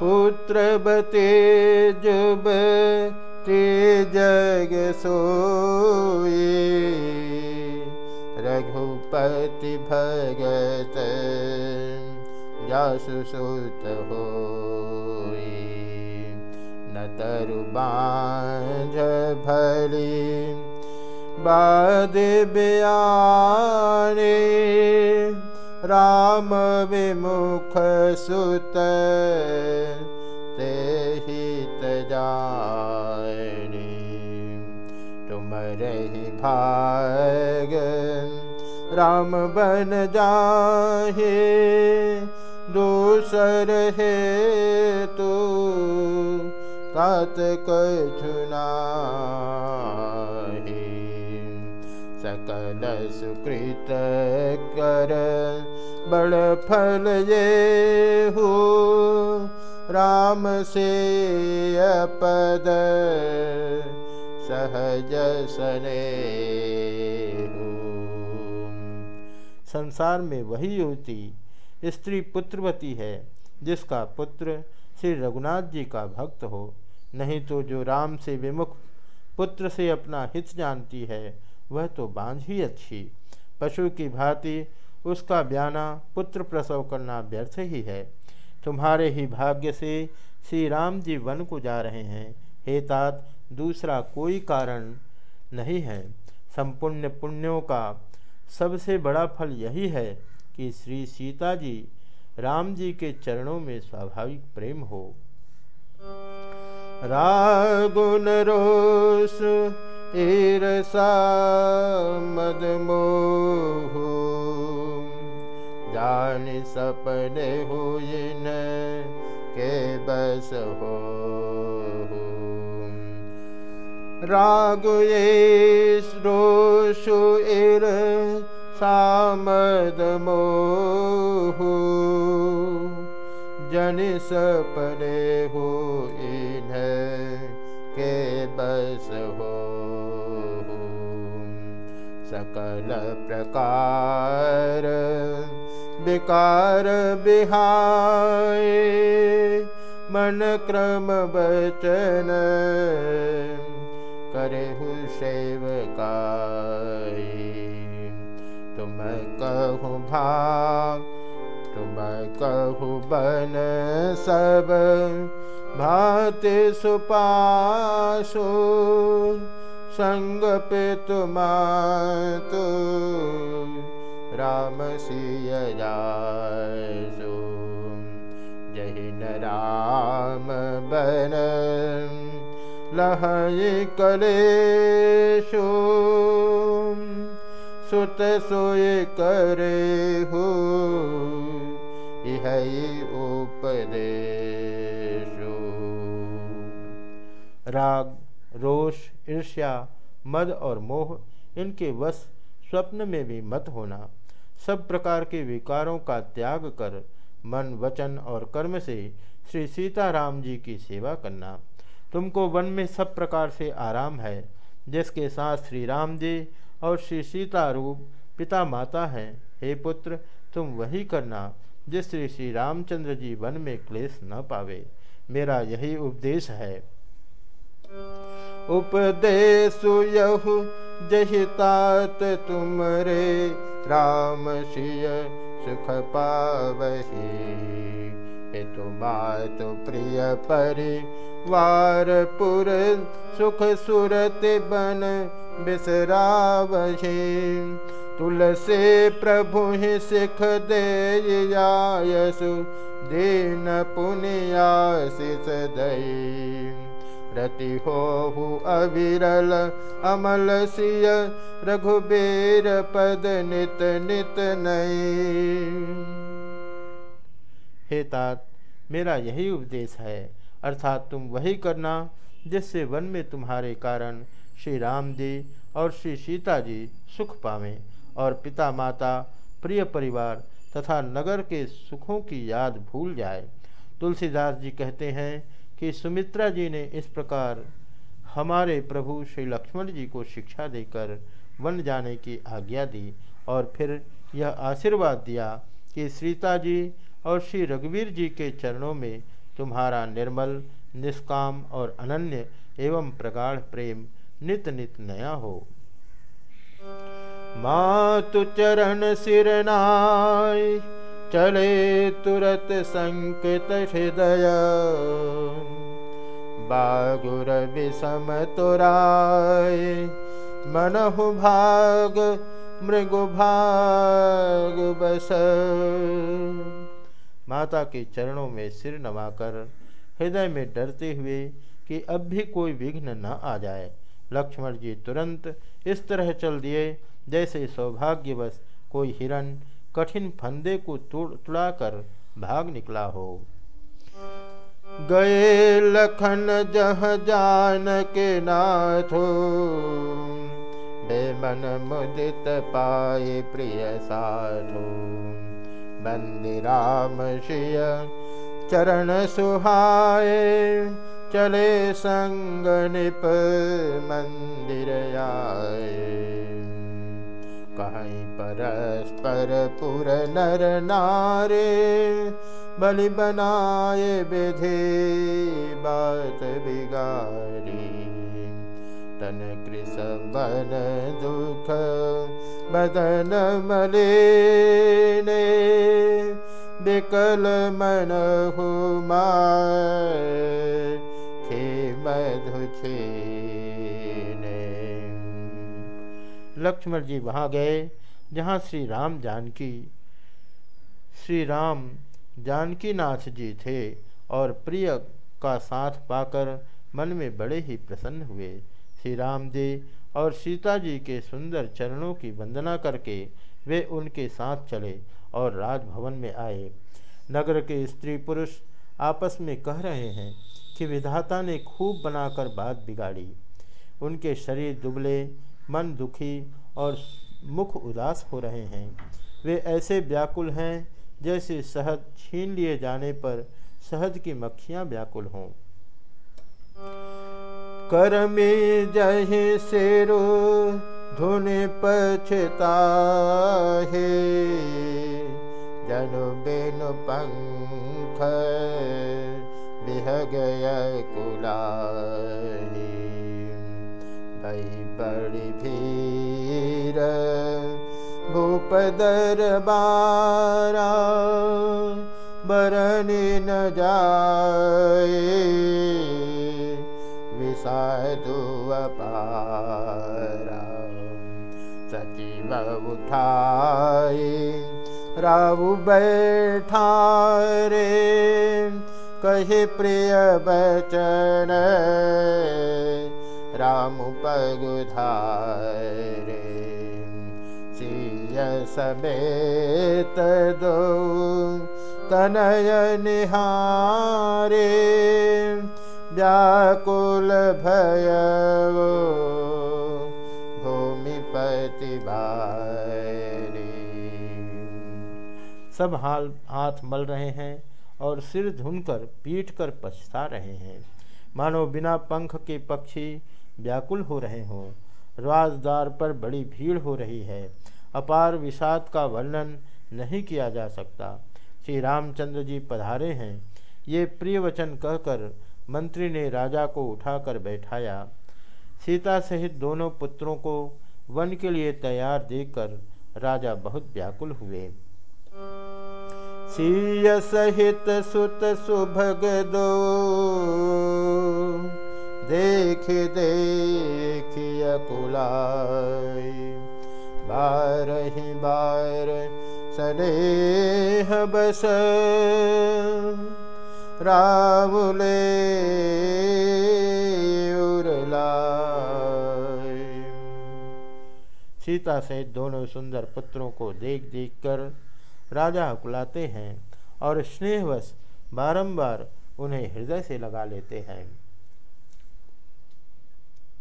पुत्र बते जुब ते जग सोए रघुपति भगत जासु सुत हो न तरु बांझ भली बाद बयाने राम विमुख सुत ते हित जानी तुम रही भाग राम बन जाहे दूसर है तू तात कछुना सकल सुकृत कर। बड़ फल ये हो, राम से अपद। सहज सने संसार में वही युवती, स्त्री पुत्रवती है, जिसका पुत्र श्री रघुनाथ जी का भक्त हो। नहीं तो जो राम से विमुख पुत्र से अपना हित जानती है वह तो बांझ ही अच्छी। पशु की भांति उसका ब्याना पुत्र प्रसव करना व्यर्थ ही है। तुम्हारे ही भाग्य से श्री राम जी वन को जा रहे हैं। हे तात, दूसरा कोई कारण नहीं है। संपूर्ण पुण्यों का सबसे बड़ा फल यही है कि श्री सीता जी राम जी के चरणों में स्वाभाविक प्रेम हो। रागुन रोष ईरसा मद मोह जान सपने के बस हो। राग ये रोषु ईर सामद मोह जन सपने हो इन के बस हो सकल प्रकार विकार बिहाय। मन क्रम बचन करे सेवका तुम कहु भाग तुम कहु बन सब, भाते सुपासो। संग पे तुम तो राम सिय जासो जहिन राम बन। लहय कलेशो। सुत सोए करे हो उपदेशो। राग रोष, ईर्ष्या, मद और मोह, इनके वश स्वप्न में भी मत होना। सब प्रकार के विकारों का त्याग कर मन, वचन और कर्म से श्री सीताराम जी की सेवा करना। तुमको वन में सब प्रकार से आराम है, जिसके साथ श्री राम जी और श्री सीता रूप पिता माता हैं। हे पुत्र, तुम वही करना जिससे श्री रामचंद्र जी वन में क्लेश न पावे। मेरा यही उपदेश है। उपदेशु यहु जहितात तुम रे राम सिय सुख पावही। हेतु मात प्रिय पुर सुख सुरत बन बिसरावही। तुलसे प्रभु सिख दे यसु दीन पुनियाशिष दई रति हो अविरल अमल सिय रघुबीर पद नित नित नई। हे तात, मेरा यही उपदेश है, अर्थात तुम वही करना जिससे वन में तुम्हारे कारण श्री राम जी और श्री सीता जी सुख पावें और पिता माता प्रिय परिवार तथा नगर के सुखों की याद भूल जाए। तुलसीदास जी कहते हैं कि सुमित्रा जी ने इस प्रकार हमारे प्रभु श्री लक्ष्मण जी को शिक्षा देकर वन जाने की आज्ञा दी और फिर यह आशीर्वाद दिया कि सीता जी और श्री रघुवीर जी के चरणों में तुम्हारा निर्मल, निष्काम और अनन्य एवं प्रगाढ़ प्रेम नित नित नया हो। मातु चरण सिरनाय चले तुरत संकित हृदय। बागुर विषम तुराय मनहु भाग, मृगु भाग, बस। माता के चरणों में सिर नवाकर हृदय में डरते हुए कि अब भी कोई विघ्न न आ जाए, लक्ष्मण जी तुरंत इस तरह चल दिए, जैसे सौभाग्यवश कोई हिरण कठिन फंदे को तुड़ाकर भाग निकला हो। गए लखन जह जान के नाथो। बेमन मुदित पाए प्रिय साधो। मंदिराम शिय चरण सुहाए। चले संग निप मंदिर आए। परस्पर पुर नर नारे बलि बनाए विधि बात बिगारी। तन कृष बन दुख बदन मले ने बिकल मन हो खे मधु लक्ष्मण जी वहाँ गए। जहाँ श्री राम जानकी, श्री राम जानकी नाथ जी थे और प्रिय का साथ पाकर मन में बड़े ही प्रसन्न हुए। श्री राम जी और सीता जी के सुंदर चरणों की वंदना करके वे उनके साथ चले और राजभवन में आए। नगर के स्त्री पुरुष आपस में कह रहे हैं कि विधाता ने खूब बनाकर बात बिगाड़ी। उनके शरीर दुबले, मन दुखी और मुख उदास हो रहे हैं। वे ऐसे व्याकुल हैं जैसे शहद छीन लिए जाने पर शहद की मक्खियाँ व्याकुल हों। करमी जही सिरो धुन पछता जनु बिनु पंख बिह गया कुला बड़ी भीर भूप दरबारा बरनी न जाए, विषादु अपारा। सचिव उठाए, राहु बैठा रे कहे प्रिय बचन, राम पगुधारे सिय समेत दो। तनय निहारे, व्याकुल भय भूमिपति सब हाल हाथ मल रहे हैं और सिर धुनकर पीट कर पछता रहे हैं। मानो बिना पंख के पक्षी व्याकुल हो रहे हों। राजदार पर बड़ी भीड़ हो रही है। अपार विषाद का वर्णन नहीं किया जा सकता। श्री रामचंद्र जी पधारे हैं। ये प्रिय वचन कहकर मंत्री ने राजा को उठाकर बैठाया। सीता सहित दोनों पुत्रों को वन के लिए तैयार देखकर राजा बहुत व्याकुल हुए। सहित सुत सुभग दो। देख देखिय बार ही बार सनेह बस रावले सीता से दोनों सुंदर पुत्रों को देख देख कर राजा हकुलाते हैं और स्नेहवश बारंबार उन्हें हृदय से लगा लेते हैं।